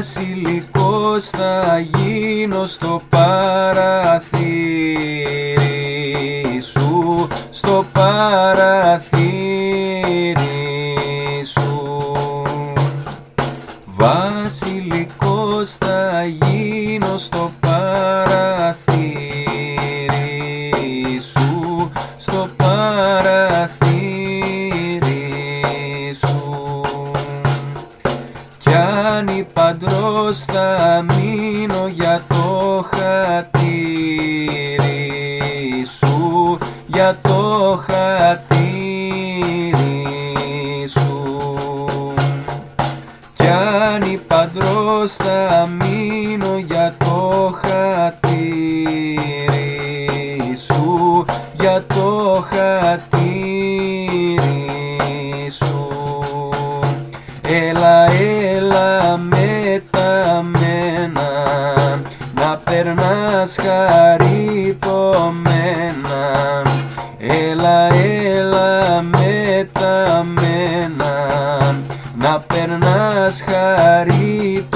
Βασιλικός θα γίνω στο παραθύρι σου Στο παραθύρι σου. Βασιλικός θα γίνω στο παραθύρι κι αν η παντρός θα μείνω για το χατήρι σου Για το χατήρι σου. Κι αν η παντρός θα μείνω για το χατήρι σου Για το χατήρι σου. Έλα, έλα περνάς χαριτωμένα. Έλα, έλα με τα μένα. Να περνάς χαριτωμένα